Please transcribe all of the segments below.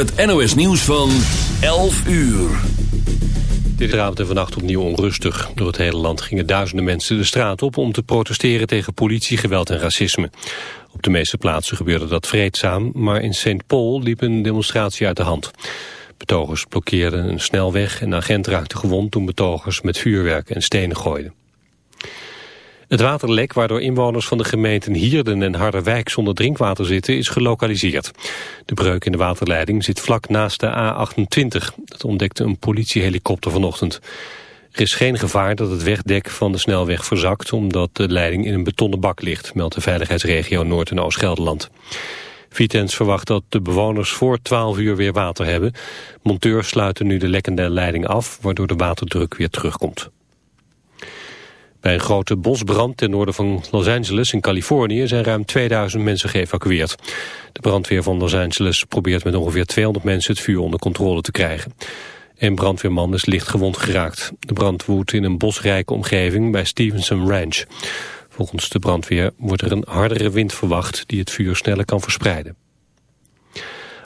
het NOS nieuws van 11 uur. Dit avond en vannacht opnieuw onrustig. Door het hele land gingen duizenden mensen de straat op... om te protesteren tegen politiegeweld en racisme. Op de meeste plaatsen gebeurde dat vreedzaam... maar in St. Paul liep een demonstratie uit de hand. Betogers blokkeerden een snelweg en de agent raakte gewond... toen betogers met vuurwerk en stenen gooiden. Het waterlek waardoor inwoners van de gemeenten Hierden en Harderwijk zonder drinkwater zitten is gelokaliseerd. De breuk in de waterleiding zit vlak naast de A28. Dat ontdekte een politiehelikopter vanochtend. Er is geen gevaar dat het wegdek van de snelweg verzakt omdat de leiding in een betonnen bak ligt, meldt de veiligheidsregio Noord- en Oost-Gelderland. Vitens verwacht dat de bewoners voor 12 uur weer water hebben. Monteurs sluiten nu de lekkende leiding af, waardoor de waterdruk weer terugkomt. Bij een grote bosbrand ten noorden van Los Angeles in Californië zijn ruim 2000 mensen geëvacueerd. De brandweer van Los Angeles probeert met ongeveer 200 mensen het vuur onder controle te krijgen. Een brandweerman is licht gewond geraakt. De brand woedt in een bosrijke omgeving bij Stevenson Ranch. Volgens de brandweer wordt er een hardere wind verwacht die het vuur sneller kan verspreiden.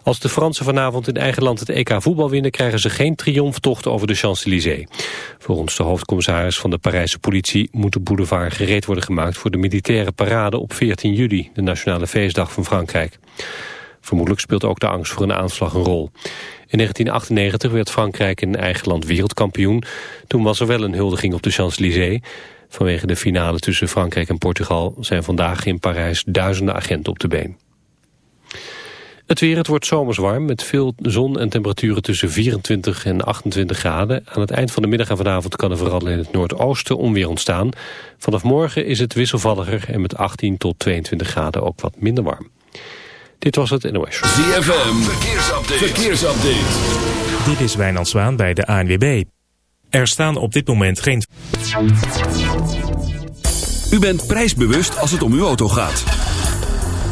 Als de Fransen vanavond in eigen land het EK voetbal winnen... krijgen ze geen triomftocht over de Champs-Élysées. Volgens de hoofdcommissaris van de Parijse politie... moet de boulevard gereed worden gemaakt voor de militaire parade op 14 juli... de nationale feestdag van Frankrijk. Vermoedelijk speelt ook de angst voor een aanslag een rol. In 1998 werd Frankrijk in eigen land wereldkampioen. Toen was er wel een huldiging op de Champs-Élysées. Vanwege de finale tussen Frankrijk en Portugal... zijn vandaag in Parijs duizenden agenten op de been. Het weer, het wordt zomers warm met veel zon en temperaturen tussen 24 en 28 graden. Aan het eind van de middag en vanavond kan er vooral in het noordoosten onweer ontstaan. Vanaf morgen is het wisselvalliger en met 18 tot 22 graden ook wat minder warm. Dit was het NOS. ZFM, verkeersupdate. verkeersupdate. Dit is Wijnand Zwaan bij de ANWB. Er staan op dit moment geen... U bent prijsbewust als het om uw auto gaat.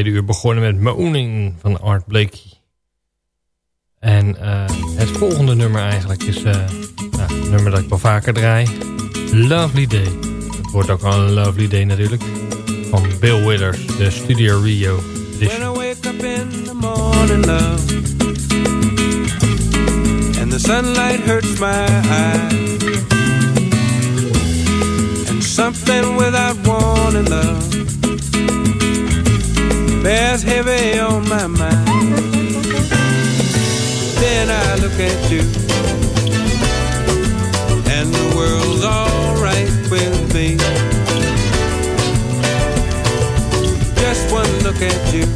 Tweede uur begonnen met Mooning van Art Blakey. En uh, het volgende nummer eigenlijk is uh, nou, een nummer dat ik wel vaker draai. Lovely Day. Het wordt ook al een Lovely Day natuurlijk. Van Bill Withers, de Studio Rio edition. When I wake up in the morning, love And the sunlight hurts my eyes And something without warning, love bears heavy on my mind. Then I look at you, and the world's alright with me. Just one look at you,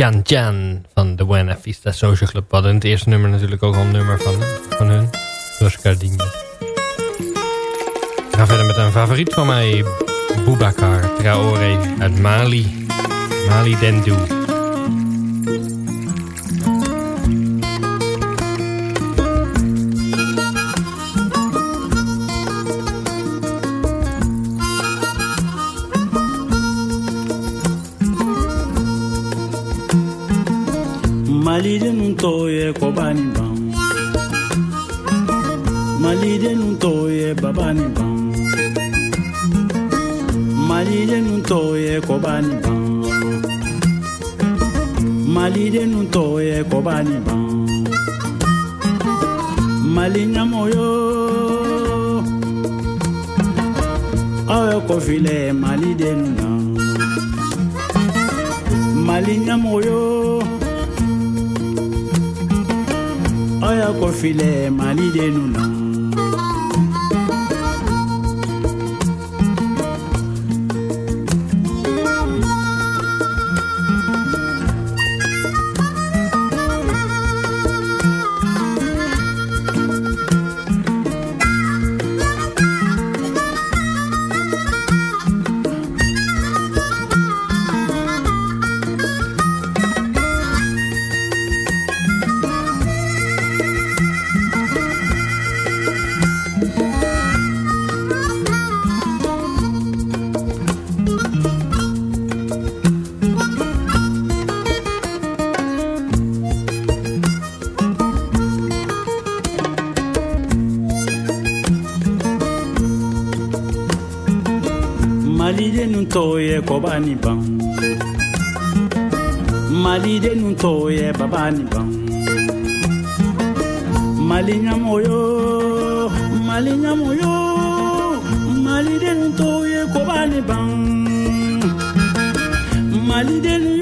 Jan Jan van de Buena Vista Social Club. We hadden het eerste nummer natuurlijk ook al een nummer van, van hun. Dos Gardenia. We gaan verder met een favoriet van mij. Boubacar Traoré uit Mali. Mali Dendu. ye kɔba ni ban malidenu tɔw ye baba ni ban Malide tɔw ye kɔba ni ban malidenu tɔw ye kɔba ni ban mali ɲamoyo aw ye kɔfilɛ malidenu na mali ɲamoyo oyo kofile malide nuna kɔba ni ban malidenu tɔw ye baba ni ban mali ɲamoyo mali ɲamoyo malidenu tɔw ye bani ban malidenu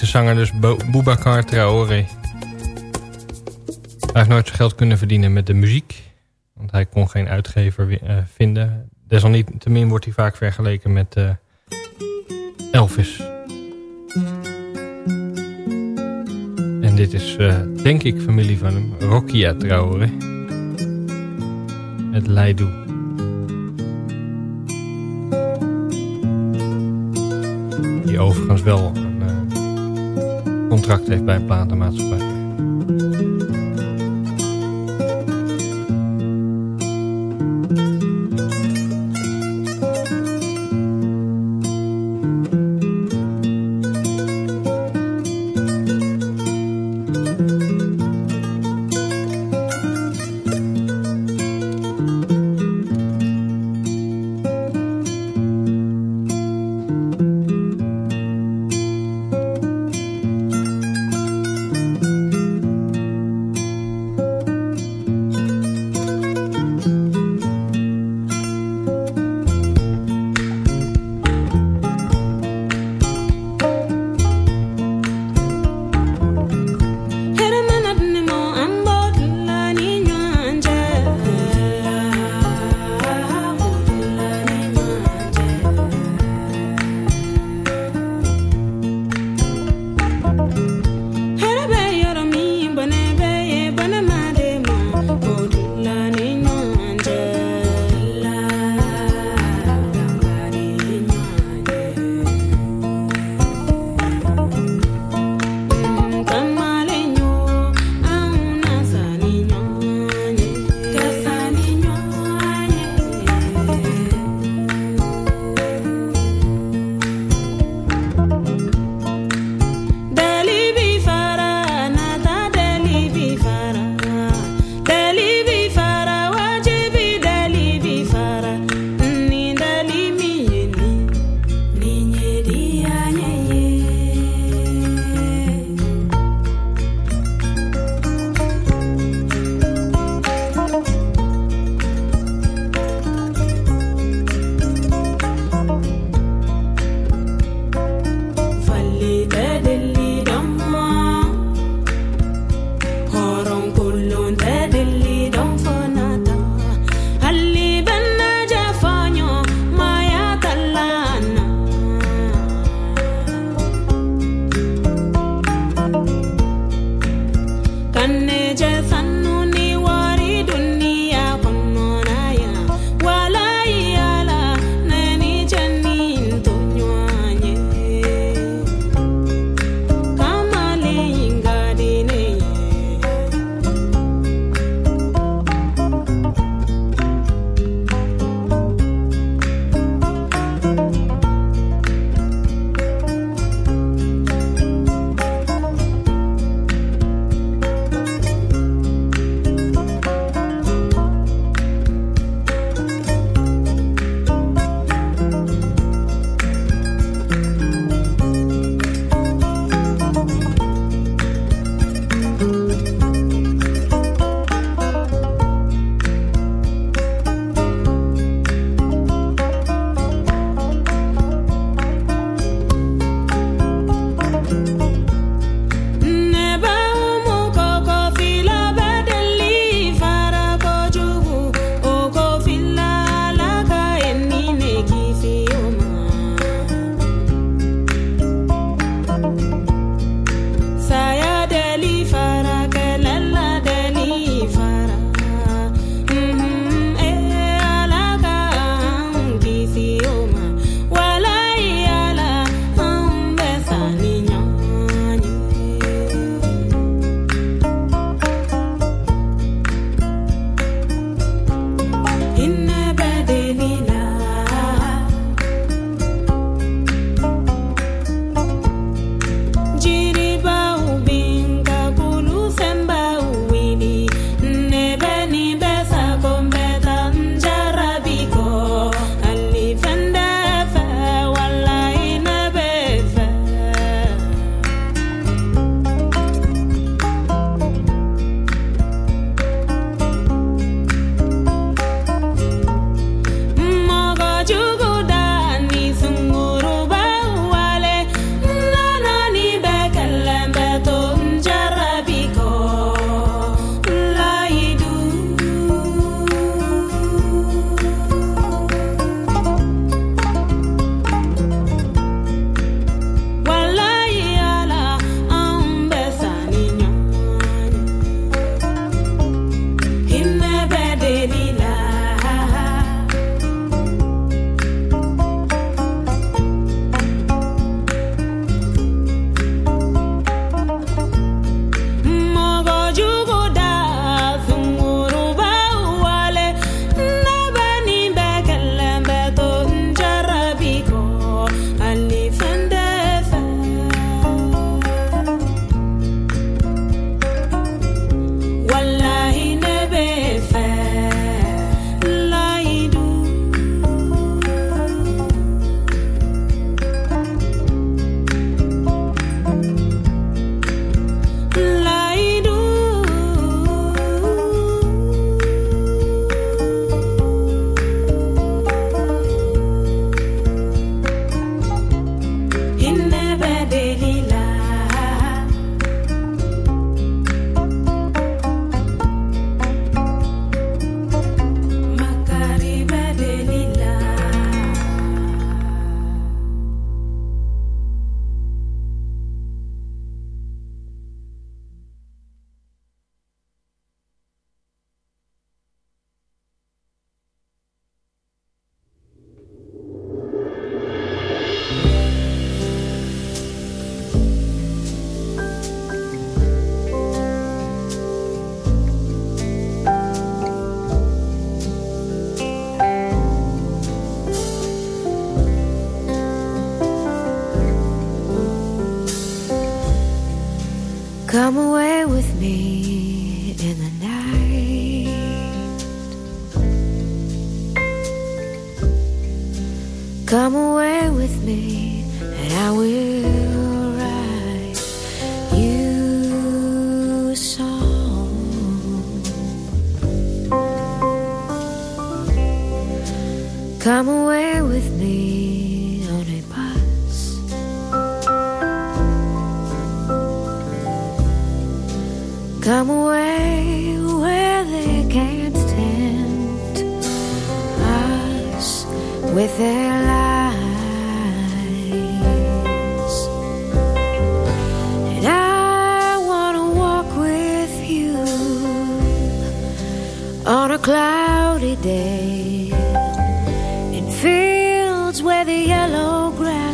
de Malinese zanger dus Bo Boubacar Traoré. Hij heeft nooit zijn geld kunnen verdienen met de muziek. Want hij kon geen uitgever eh, vinden. Desalniettemin wordt hij vaak vergeleken met eh, Elvis. En dit is, eh, denk ik, familie van hem. Rokia Traoré. Het Leidoux. Die overigens wel contract heeft bij een platenmaatschappij.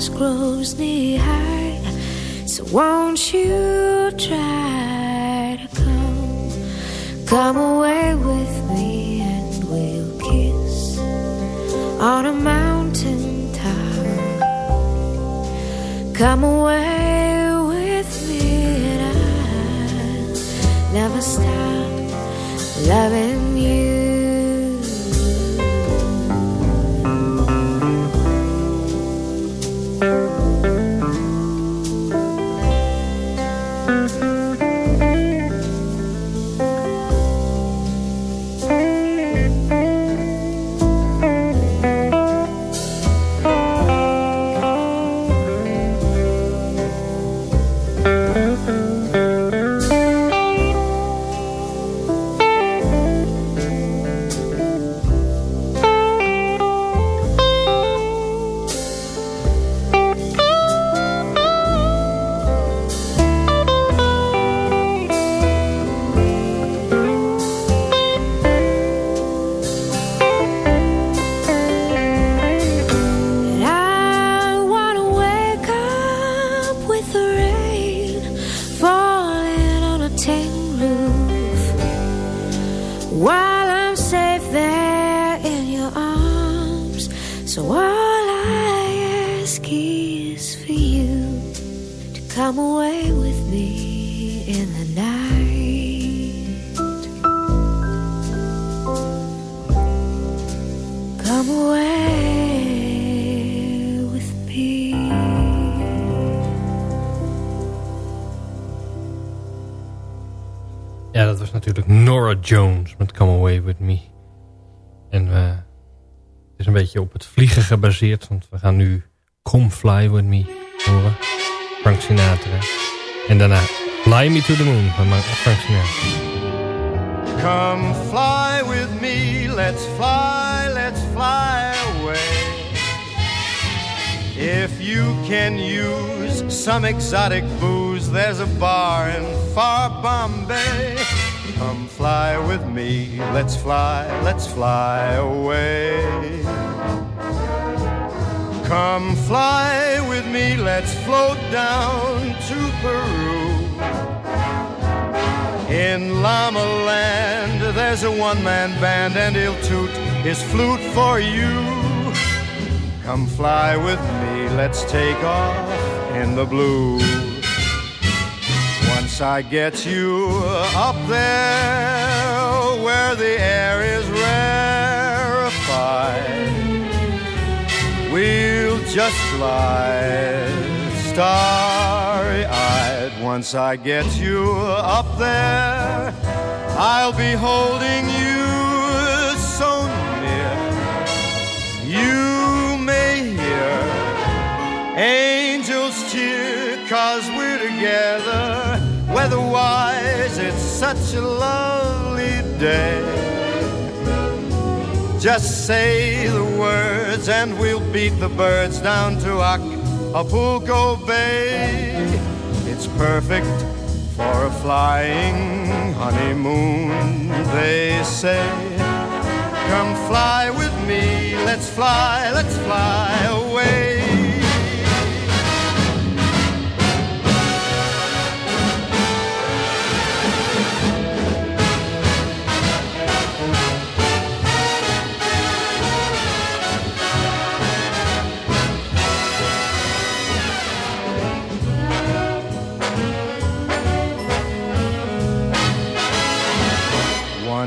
Grass grows knee high. So won't you try to come, come away with me and we'll kiss on a mountain top. Come away with me and I'll never stop loving you. Ja, dat was natuurlijk Nora Jones met Come Away With Me. En eh, het is een beetje op het vliegen gebaseerd, want we gaan nu Come Fly With Me horen. Frank Sinatra. En daarna Fly Me To The Moon van Frank Sinatra. Come fly with me, let's fly, let's fly. If you can use some exotic booze, there's a bar in far Bombay. Come fly with me, let's fly, let's fly away. Come fly with me, let's float down to Peru. In Llama Land, there's a one man band, and he'll toot his flute for you. Come fly with let's take off in the blue. Once I get you up there where the air is rarefied, we'll just slide starry eyed. Once I get you up there, I'll be holding you so near. You may hear angels cheer, cause we're together. Weatherwise, it's such a lovely day. Just say the words and we'll beat the birds down to Acapulco Bay. It's perfect for a flying honeymoon, they say. Come fly with me, let's fly, let's fly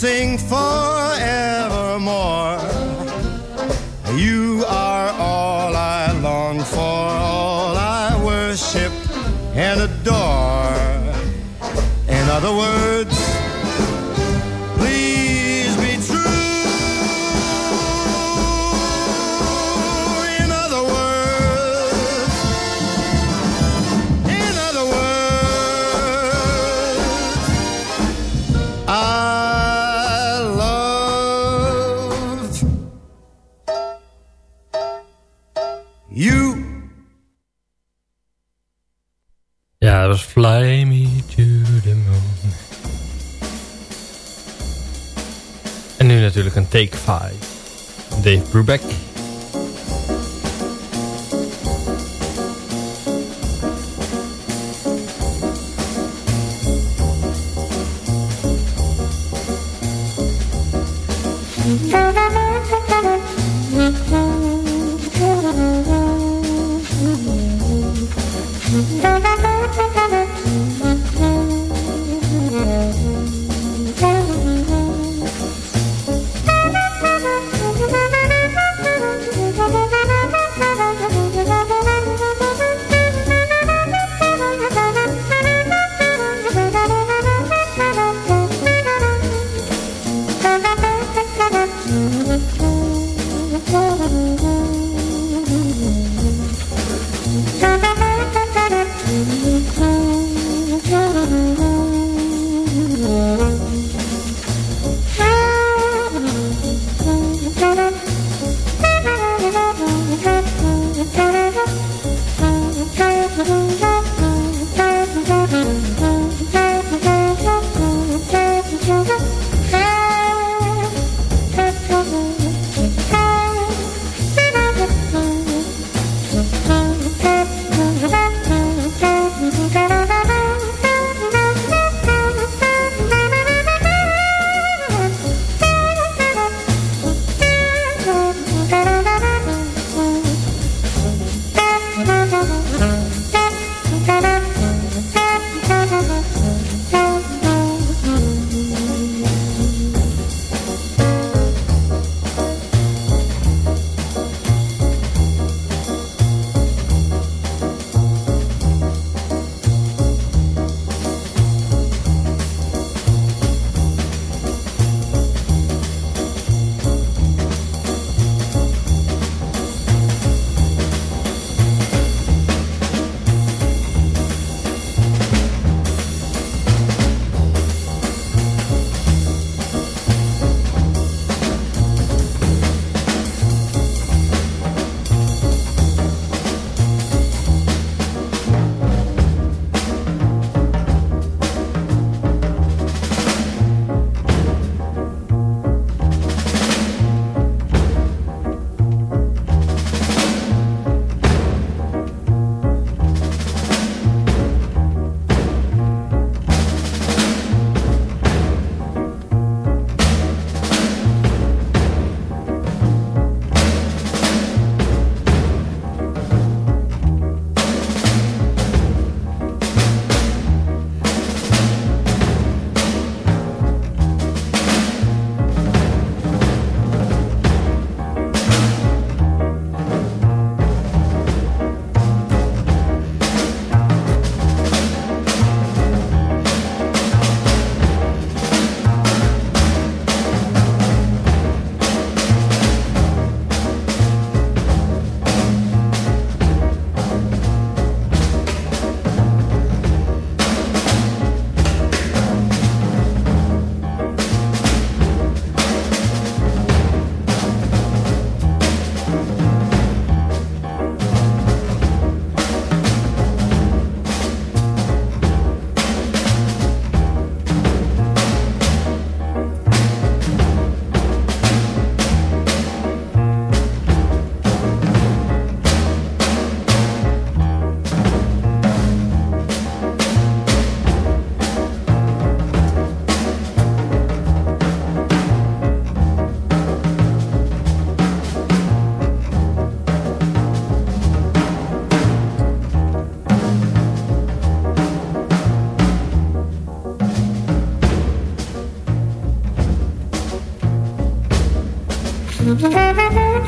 sing forever. Take 5. Dave Brubeck.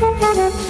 Thank you.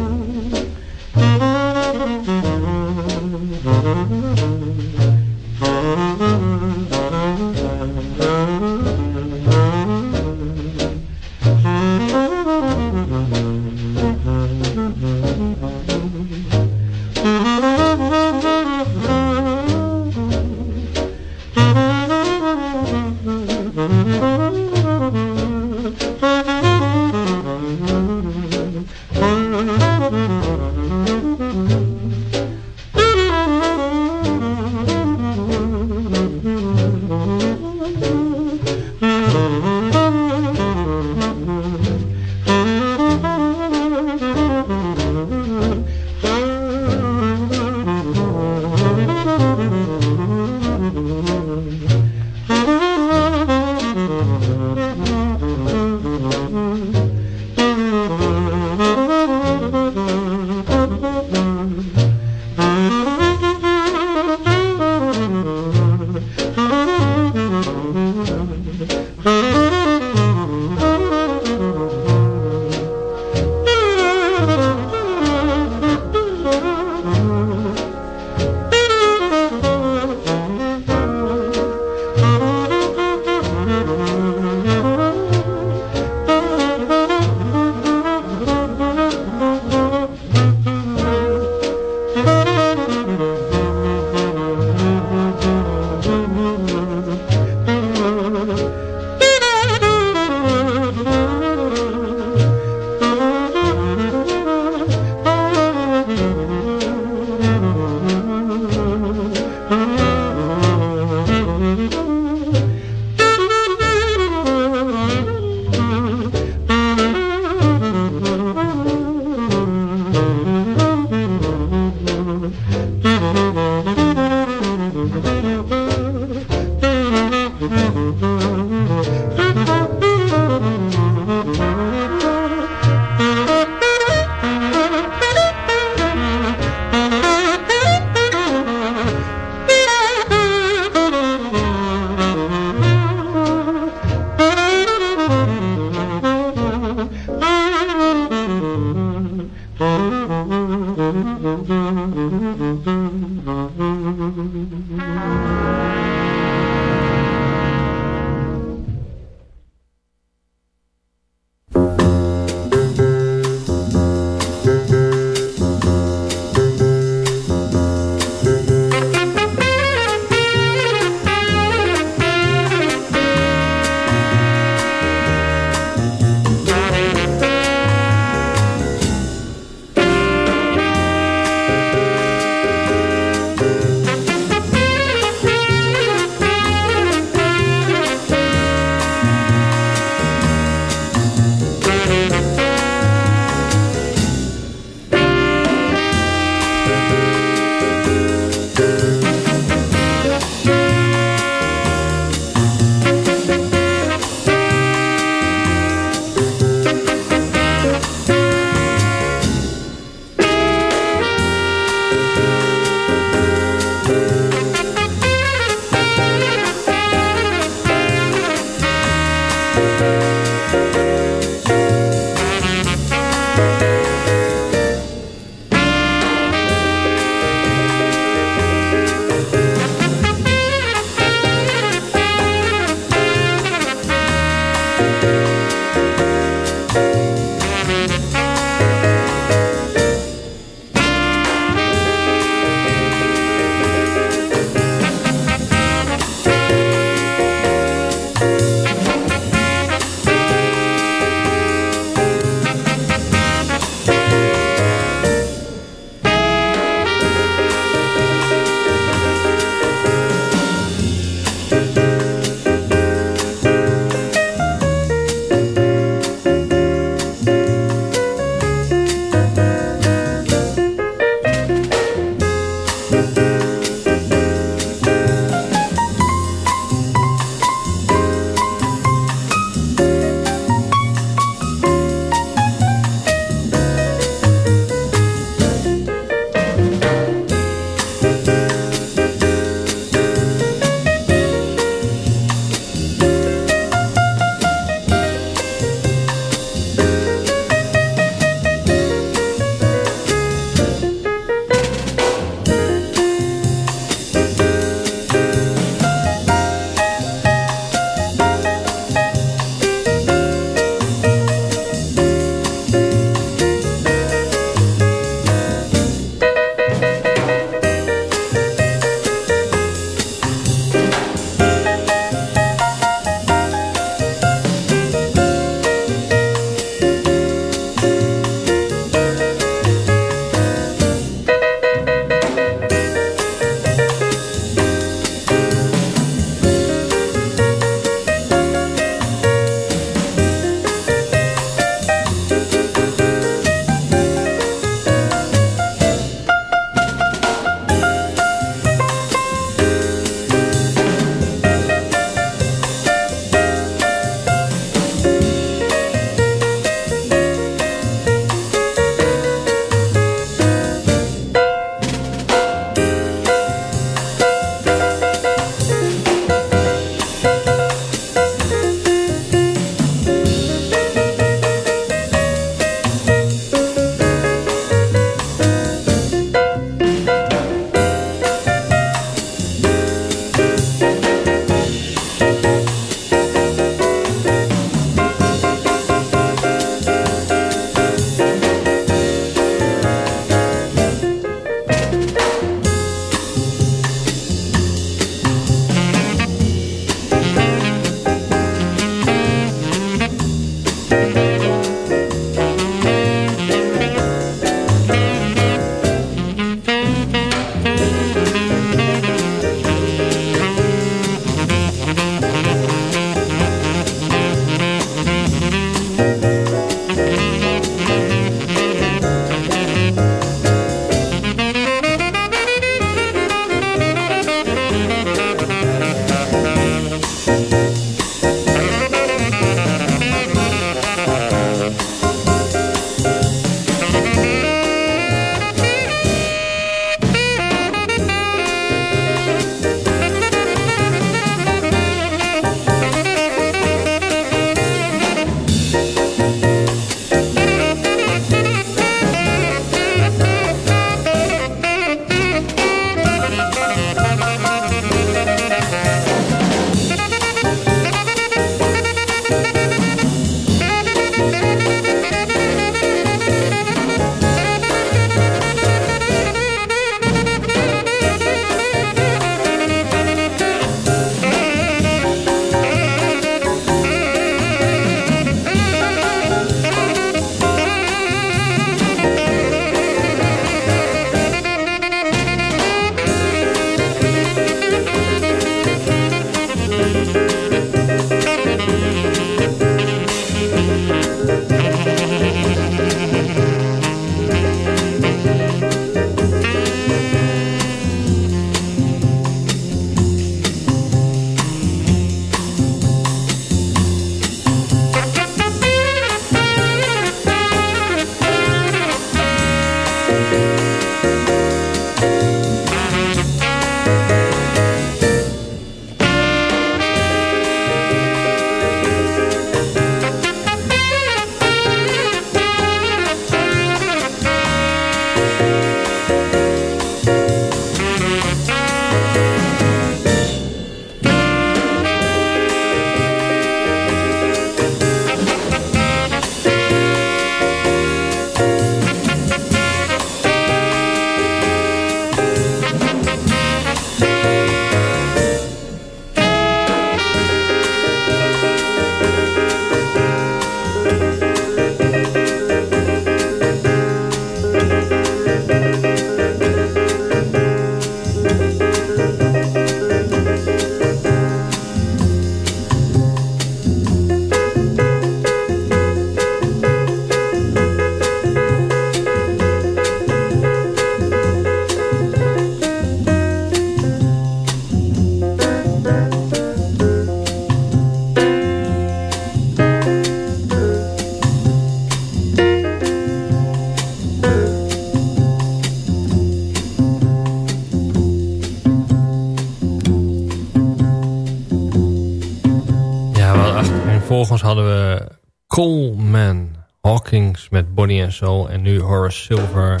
Vervolgens hadden we Coleman Hawkins met Bonnie and Soul. En nu Horace Silver,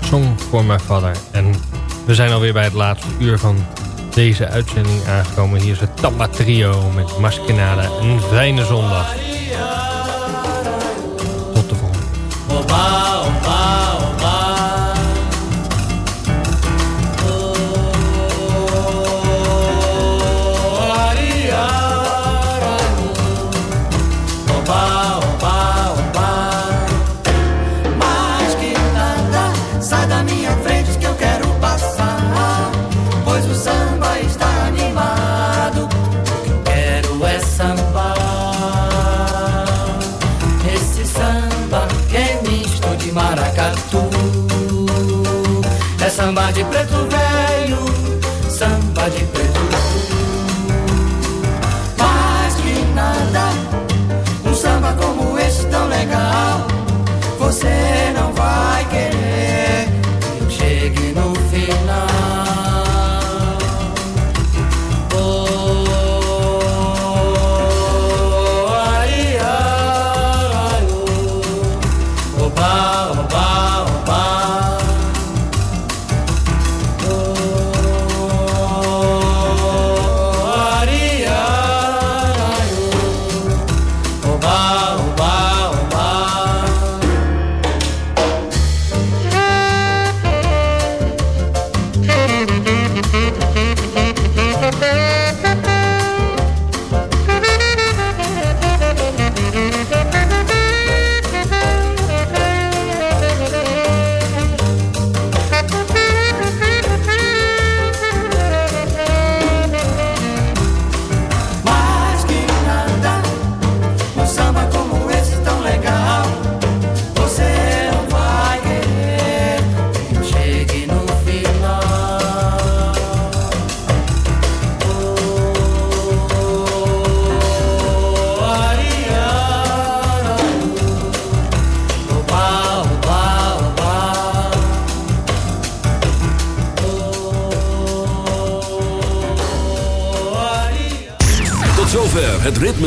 Song for My Father. En we zijn alweer bij het laatste uur van deze uitzending aangekomen. Hier is het Tamba Trio met Maskenade. Een fijne zondag. Samba que é misto de maracatu. É samba de preto velho, samba de preto